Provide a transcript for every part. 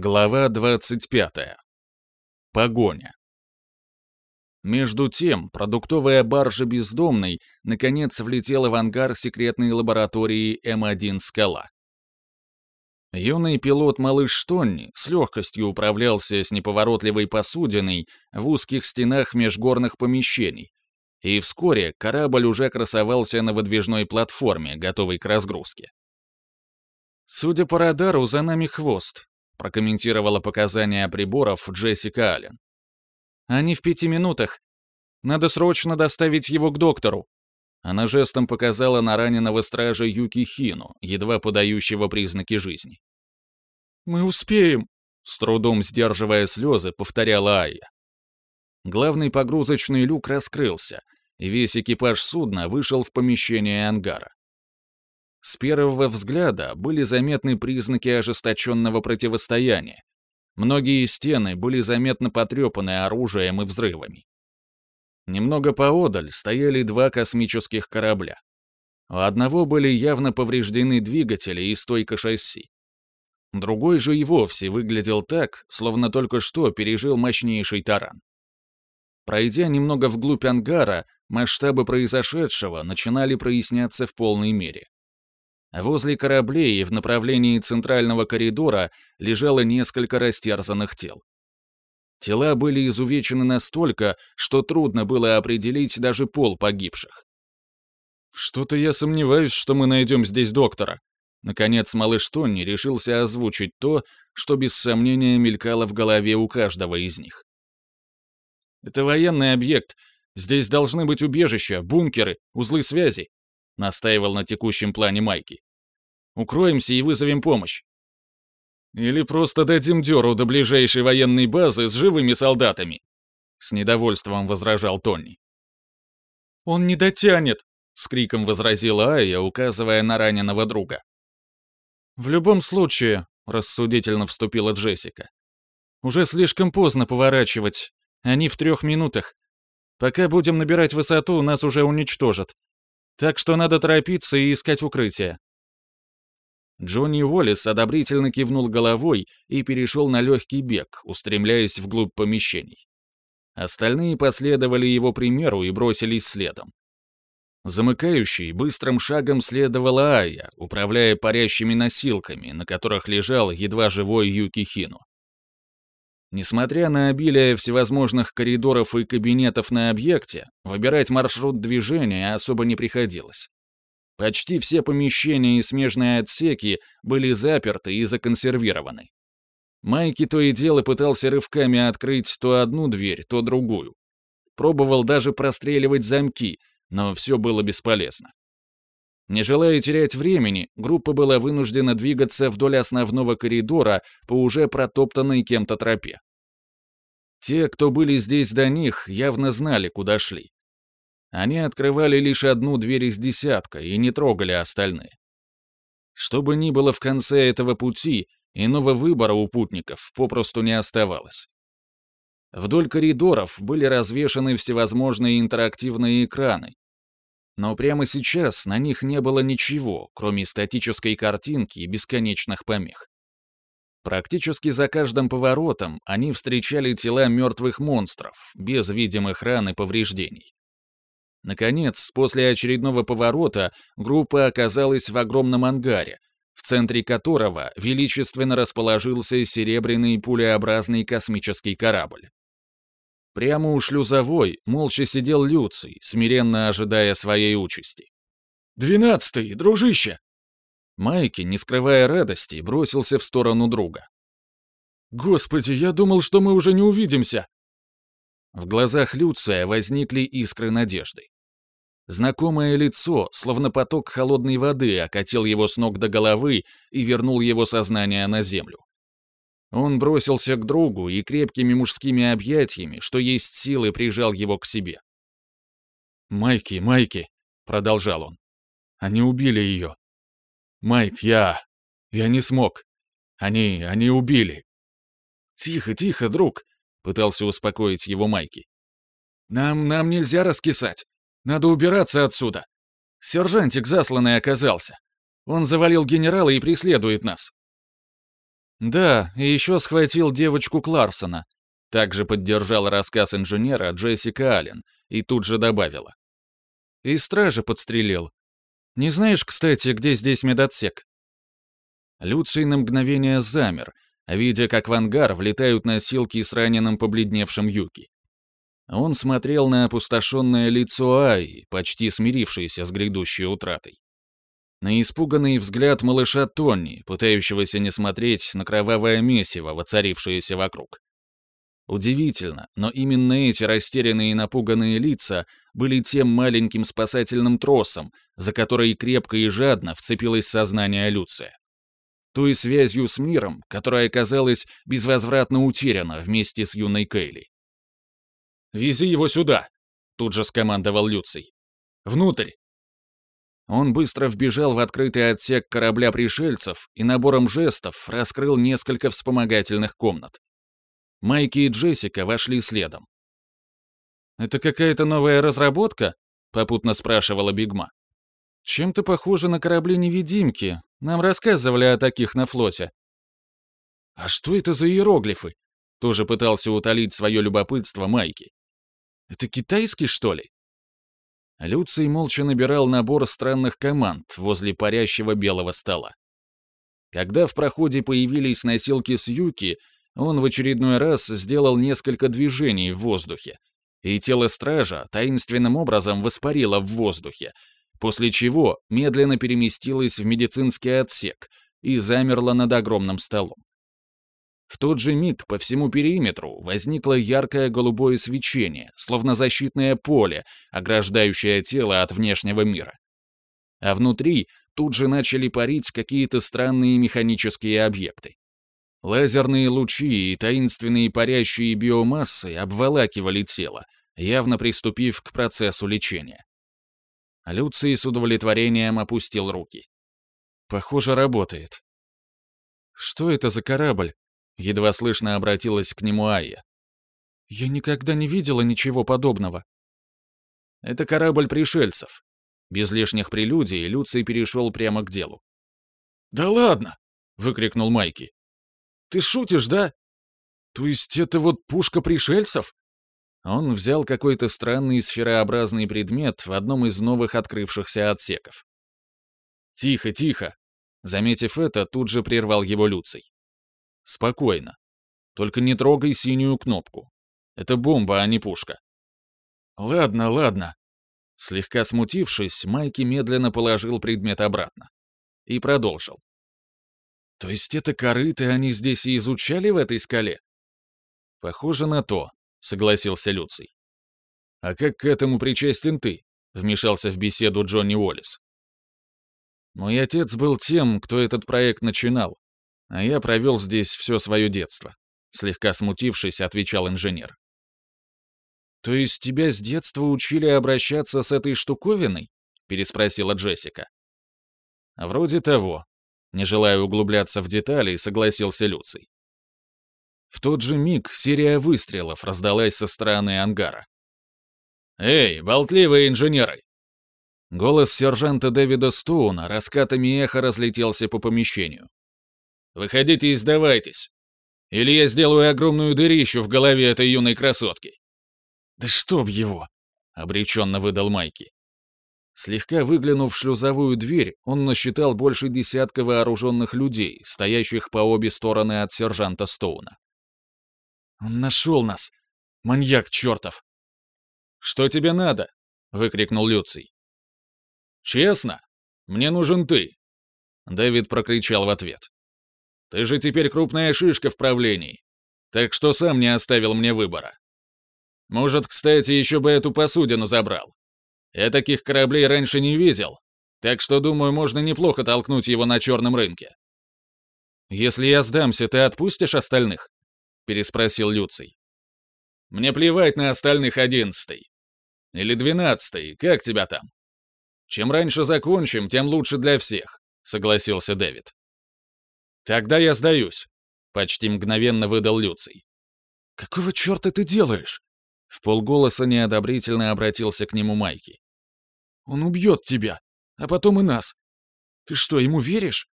Глава 25. Погоня. Между тем, продуктовая баржа «Бездомный» наконец влетела в ангар секретной лаборатории М1 «Скала». Юный пилот-малыш Тонни с легкостью управлялся с неповоротливой посудиной в узких стенах межгорных помещений, и вскоре корабль уже красовался на выдвижной платформе, готовой к разгрузке. «Судя по радару, за нами хвост», прокомментировала показания приборов Джессика Аллен. «Они в пяти минутах. Надо срочно доставить его к доктору». Она жестом показала на раненого стража Юки Хину, едва подающего признаки жизни. «Мы успеем», — с трудом сдерживая слезы, повторяла Айя. Главный погрузочный люк раскрылся, и весь экипаж судна вышел в помещение ангара. С первого взгляда были заметны признаки ожесточенного противостояния. Многие стены были заметно потрепаны оружием и взрывами. Немного поодаль стояли два космических корабля. У одного были явно повреждены двигатели и стойка шасси. Другой же и вовсе выглядел так, словно только что пережил мощнейший таран. Пройдя немного вглубь ангара, масштабы произошедшего начинали проясняться в полной мере. Возле кораблей в направлении центрального коридора лежало несколько растерзанных тел. Тела были изувечены настолько, что трудно было определить даже пол погибших. «Что-то я сомневаюсь, что мы найдем здесь доктора». Наконец малыш Тонни решился озвучить то, что без сомнения мелькало в голове у каждого из них. «Это военный объект. Здесь должны быть убежища, бункеры, узлы связи настаивал на текущем плане Майки. «Укроемся и вызовем помощь». «Или просто дадим дёру до ближайшей военной базы с живыми солдатами», с недовольством возражал Тони. «Он не дотянет», — с криком возразила Ая, указывая на раненого друга. «В любом случае», — рассудительно вступила Джессика, «уже слишком поздно поворачивать. Они в трех минутах. Пока будем набирать высоту, нас уже уничтожат. Так что надо торопиться и искать укрытие. Джонни Уоллес одобрительно кивнул головой и перешел на легкий бег, устремляясь вглубь помещений. Остальные последовали его примеру и бросились следом. Замыкающий быстрым шагом следовала Ая, управляя парящими носилками, на которых лежал едва живой Юки Хину. Несмотря на обилие всевозможных коридоров и кабинетов на объекте, выбирать маршрут движения особо не приходилось. Почти все помещения и смежные отсеки были заперты и законсервированы. Майки то и дело пытался рывками открыть то одну дверь, то другую. Пробовал даже простреливать замки, но все было бесполезно. Не желая терять времени, группа была вынуждена двигаться вдоль основного коридора по уже протоптанной кем-то тропе. Те, кто были здесь до них, явно знали, куда шли. Они открывали лишь одну дверь из десятка и не трогали остальные. Что бы ни было в конце этого пути, иного выбора у путников попросту не оставалось. Вдоль коридоров были развешаны всевозможные интерактивные экраны, но прямо сейчас на них не было ничего, кроме статической картинки и бесконечных помех. Практически за каждым поворотом они встречали тела мертвых монстров, без видимых ран и повреждений. Наконец, после очередного поворота, группа оказалась в огромном ангаре, в центре которого величественно расположился серебряный пулеобразный космический корабль. Прямо у шлюзовой молча сидел Люций, смиренно ожидая своей участи. «Двенадцатый, дружище!» Майки, не скрывая радости, бросился в сторону друга. «Господи, я думал, что мы уже не увидимся!» В глазах Люция возникли искры надежды. Знакомое лицо, словно поток холодной воды, окатил его с ног до головы и вернул его сознание на землю. Он бросился к другу и крепкими мужскими объятиями, что есть силы, прижал его к себе. «Майки, Майки», — продолжал он, — «они убили ее. Майк, я... я не смог. Они... они убили». «Тихо, тихо, друг», — пытался успокоить его Майки. «Нам... нам нельзя раскисать. Надо убираться отсюда. Сержантик засланный оказался. Он завалил генерала и преследует нас. Да, и еще схватил девочку Кларсона. Также поддержал рассказ инженера Джессика Аллен и тут же добавила. И стража подстрелил. Не знаешь, кстати, где здесь медотсек? Люций на мгновение замер, видя, как в ангар влетают носилки с раненым побледневшим Юки. Он смотрел на опустошенное лицо Аи, почти смирившееся с грядущей утратой. На испуганный взгляд малыша Тонни, пытающегося не смотреть на кровавое месиво, воцарившееся вокруг. Удивительно, но именно эти растерянные и напуганные лица были тем маленьким спасательным тросом, за который крепко и жадно вцепилось сознание Люция. Той связью с миром, которая оказалась безвозвратно утеряна вместе с юной Кейли. «Вези его сюда!» — тут же скомандовал Люций. «Внутрь!» Он быстро вбежал в открытый отсек корабля пришельцев и набором жестов раскрыл несколько вспомогательных комнат. Майки и Джессика вошли следом. «Это какая-то новая разработка?» — попутно спрашивала Бигма. «Чем-то похоже на корабли-невидимки. Нам рассказывали о таких на флоте». «А что это за иероглифы?» — тоже пытался утолить свое любопытство Майки. Это китайский, что ли?» Люций молча набирал набор странных команд возле парящего белого стола. Когда в проходе появились носилки с Юки, он в очередной раз сделал несколько движений в воздухе, и тело стража таинственным образом воспарило в воздухе, после чего медленно переместилось в медицинский отсек и замерло над огромным столом. В тот же миг по всему периметру возникло яркое голубое свечение, словно защитное поле, ограждающее тело от внешнего мира. А внутри тут же начали парить какие-то странные механические объекты. Лазерные лучи и таинственные парящие биомассы обволакивали тело, явно приступив к процессу лечения. Люций с удовлетворением опустил руки. «Похоже, работает». «Что это за корабль?» Едва слышно обратилась к нему Айя. «Я никогда не видела ничего подобного». «Это корабль пришельцев». Без лишних прелюдий Люций перешел прямо к делу. «Да ладно!» — выкрикнул Майки. «Ты шутишь, да? То есть это вот пушка пришельцев?» Он взял какой-то странный сферообразный предмет в одном из новых открывшихся отсеков. «Тихо, тихо!» Заметив это, тут же прервал его Люций. Спокойно. Только не трогай синюю кнопку. Это бомба, а не пушка. Ладно, ладно. Слегка смутившись, Майки медленно положил предмет обратно. И продолжил. То есть это корыто они здесь и изучали в этой скале? Похоже на то, согласился Люций. А как к этому причастен ты? Вмешался в беседу Джонни Уоллес. Мой отец был тем, кто этот проект начинал, а я провел здесь все свое детство. Слегка смутившись, отвечал инженер. «То есть тебя с детства учили обращаться с этой штуковиной?» переспросила Джессика. «Вроде того», не желая углубляться в детали, согласился Люций. В тот же миг серия выстрелов раздалась со стороны ангара. «Эй, болтливые инженеры!» Голос сержанта Дэвида Стоуна раскатами эха разлетелся по помещению. Выходите и сдавайтесь. Или я сделаю огромную дырищу в голове этой юной красотки». «Да чтоб его!» — обреченно выдал Майки. Слегка выглянув в шлюзовую дверь, он насчитал больше десятка вооруженных людей, стоящих по обе стороны от сержанта Стоуна. «Он нашел нас! Маньяк чертов!» «Что тебе надо?» — выкрикнул Люций. «Честно? Мне нужен ты!» Дэвид прокричал в ответ. Ты же теперь крупная шишка в правлении. Так что сам не оставил мне выбора. Может, кстати, еще бы эту посудину забрал. Я таких кораблей раньше не видел, так что, думаю, можно неплохо толкнуть его на черном рынке. «Если я сдамся, ты отпустишь остальных?» — переспросил Люций. «Мне плевать на остальных одиннадцатый. Или двенадцатый, как тебя там? Чем раньше закончим, тем лучше для всех», — согласился Дэвид. «Тогда я сдаюсь», — почти мгновенно выдал Люций. «Какого черта ты делаешь?» В полголоса неодобрительно обратился к нему Майки. «Он убьет тебя, а потом и нас. Ты что, ему веришь?»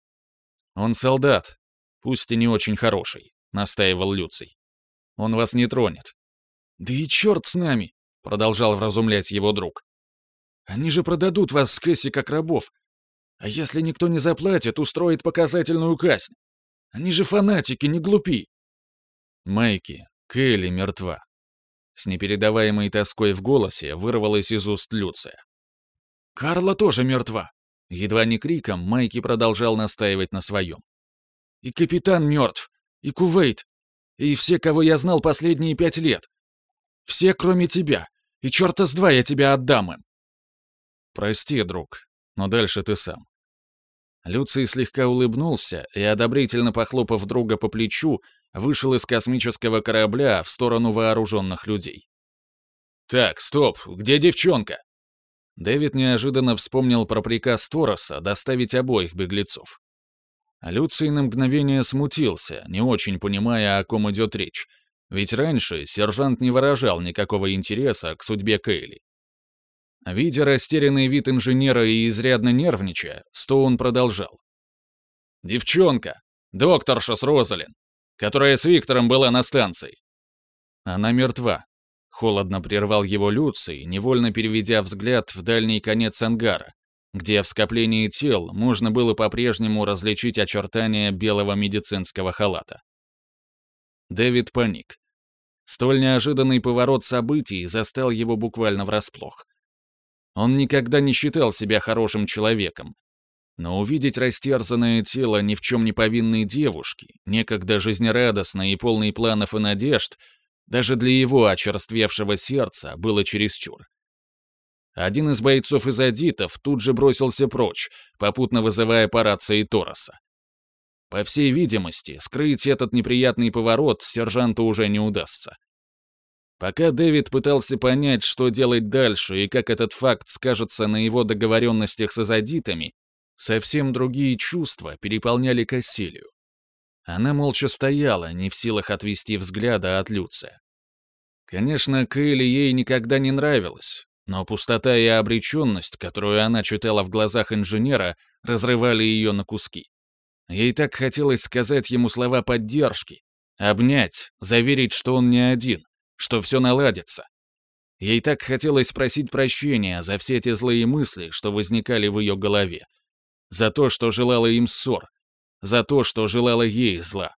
«Он солдат. Пусть и не очень хороший, настаивал Люций. Он вас не тронет. Да и черт с нами, продолжал вразумлять его друг. Они же продадут вас с Кэсси как рабов. А если никто не заплатит, устроит показательную казнь. Они же фанатики, не глупи. Майки, Келли мертва. С непередаваемой тоской в голосе вырвалось из уст Люция. «Карла тоже мертва!» Едва не криком, Майки продолжал настаивать на своем. «И капитан мертв, и Кувейт, и все, кого я знал последние пять лет. Все, кроме тебя, и черта с два я тебя отдам им!» «Прости, друг, но дальше ты сам». Люций слегка улыбнулся и, одобрительно похлопав друга по плечу, вышел из космического корабля в сторону вооруженных людей. «Так, стоп, где девчонка?» Дэвид неожиданно вспомнил про приказ Тороса доставить обоих беглецов. Люций на мгновение смутился, не очень понимая, о ком идет речь, ведь раньше сержант не выражал никакого интереса к судьбе Кейли. Видя растерянный вид инженера и изрядно нервничая, Стоун продолжал. «Девчонка! Докторша с Розалин! которая с Виктором была на станции. Она мертва. Холодно прервал его Люций, невольно переведя взгляд в дальний конец ангара, где в скоплении тел можно было по-прежнему различить очертания белого медицинского халата. Дэвид паник. Столь неожиданный поворот событий застал его буквально врасплох. Он никогда не считал себя хорошим человеком, но увидеть растерзанное тело ни в чем не повинной девушки, некогда жизнерадостной и полной планов и надежд, даже для его очерствевшего сердца было чересчур. Один из бойцов из Адитов тут же бросился прочь, попутно вызывая по рации Тороса. По всей видимости, скрыть этот неприятный поворот сержанту уже не удастся. Пока Дэвид пытался понять, что делать дальше и как этот факт скажется на его договоренностях с азадитами, Совсем другие чувства переполняли Кассилию. Она молча стояла, не в силах отвести взгляда от Люция. Конечно, Кейли ей никогда не нравилась, но пустота и обреченность, которую она читала в глазах инженера, разрывали ее на куски. Ей так хотелось сказать ему слова поддержки, обнять, заверить, что он не один, что все наладится. Ей так хотелось просить прощения за все те злые мысли, что возникали в ее голове, за то, что желала им ссор, за то, что желала ей зла.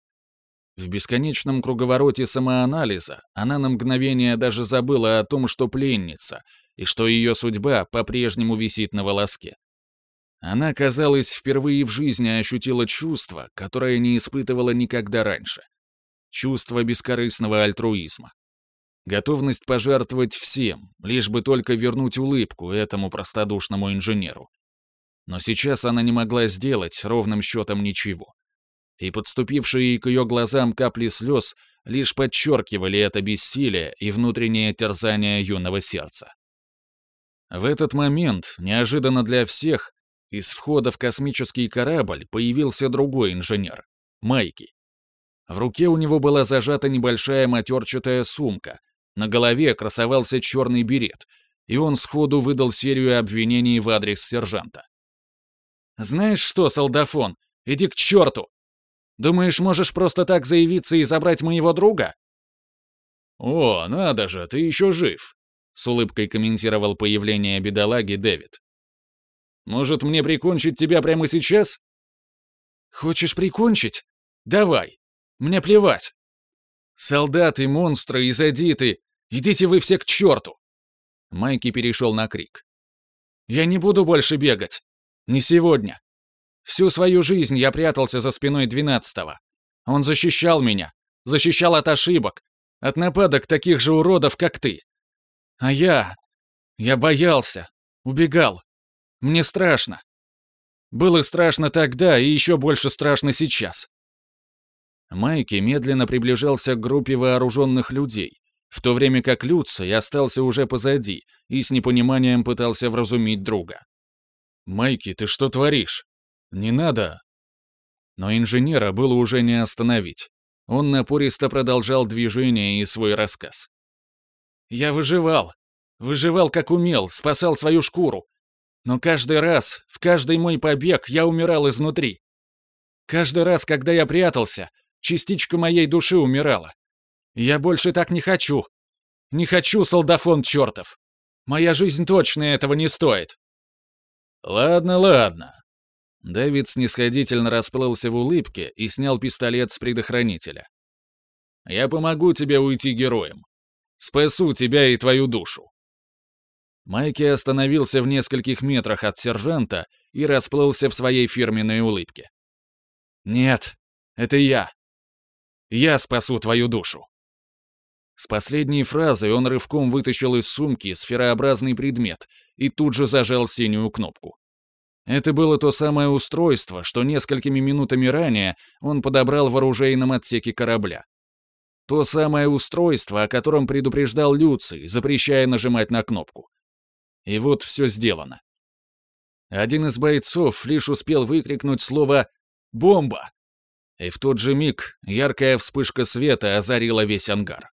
В бесконечном круговороте самоанализа она на мгновение даже забыла о том, что пленница, и что ее судьба по-прежнему висит на волоске. Она, казалось, впервые в жизни ощутила чувство, которое не испытывала никогда раньше. Чувство бескорыстного альтруизма. Готовность пожертвовать всем, лишь бы только вернуть улыбку этому простодушному инженеру. Но сейчас она не могла сделать ровным счетом ничего. И подступившие к ее глазам капли слез лишь подчеркивали это бессилие и внутреннее терзание юного сердца. В этот момент, неожиданно для всех, из входа в космический корабль появился другой инженер — Майки. В руке у него была зажата небольшая матерчатая сумка, на голове красовался черный берет, и он сходу выдал серию обвинений в адрес сержанта. «Знаешь что, солдафон, иди к черту! Думаешь, можешь просто так заявиться и забрать моего друга?» «О, надо же, ты еще жив!» — с улыбкой комментировал появление бедолаги Дэвид. «Может, мне прикончить тебя прямо сейчас?» «Хочешь прикончить? Давай! Мне плевать! Солдаты, монстры, изодиты, идите вы все к черту!» Майки перешел на крик. «Я не буду больше бегать! Не сегодня. Всю свою жизнь я прятался за спиной двенадцатого. Он защищал меня, защищал от ошибок, от нападок таких же уродов, как ты. А я... я боялся, убегал. Мне страшно. Было страшно тогда и еще больше страшно сейчас. Майки медленно приближался к группе вооруженных людей, в то время как Люций остался уже позади и с непониманием пытался вразумить друга. «Майки, ты что творишь? Не надо!» Но инженера было уже не остановить. Он напористо продолжал движение и свой рассказ. «Я выживал. Выживал как умел, спасал свою шкуру. Но каждый раз, в каждый мой побег я умирал изнутри. Каждый раз, когда я прятался, частичка моей души умирала. Я больше так не хочу. Не хочу, солдафон чертов. Моя жизнь точно этого не стоит. Ладно, ладно. Дэвид снисходительно расплылся в улыбке и снял пистолет с предохранителя. Я помогу тебе уйти героем. Спасу тебя и твою душу. Майки остановился в нескольких метрах от сержанта и расплылся в своей фирменной улыбке. «Нет, это я. Я спасу твою душу». С последней фразой он рывком вытащил из сумки сферообразный предмет и тут же зажал синюю кнопку. Это было то самое устройство, что несколькими минутами ранее он подобрал в оружейном отсеке корабля. То самое устройство, о котором предупреждал Люций, запрещая нажимать на кнопку. И вот все сделано. Один из бойцов лишь успел выкрикнуть слово «Бомба!» И в тот же миг яркая вспышка света озарила весь ангар.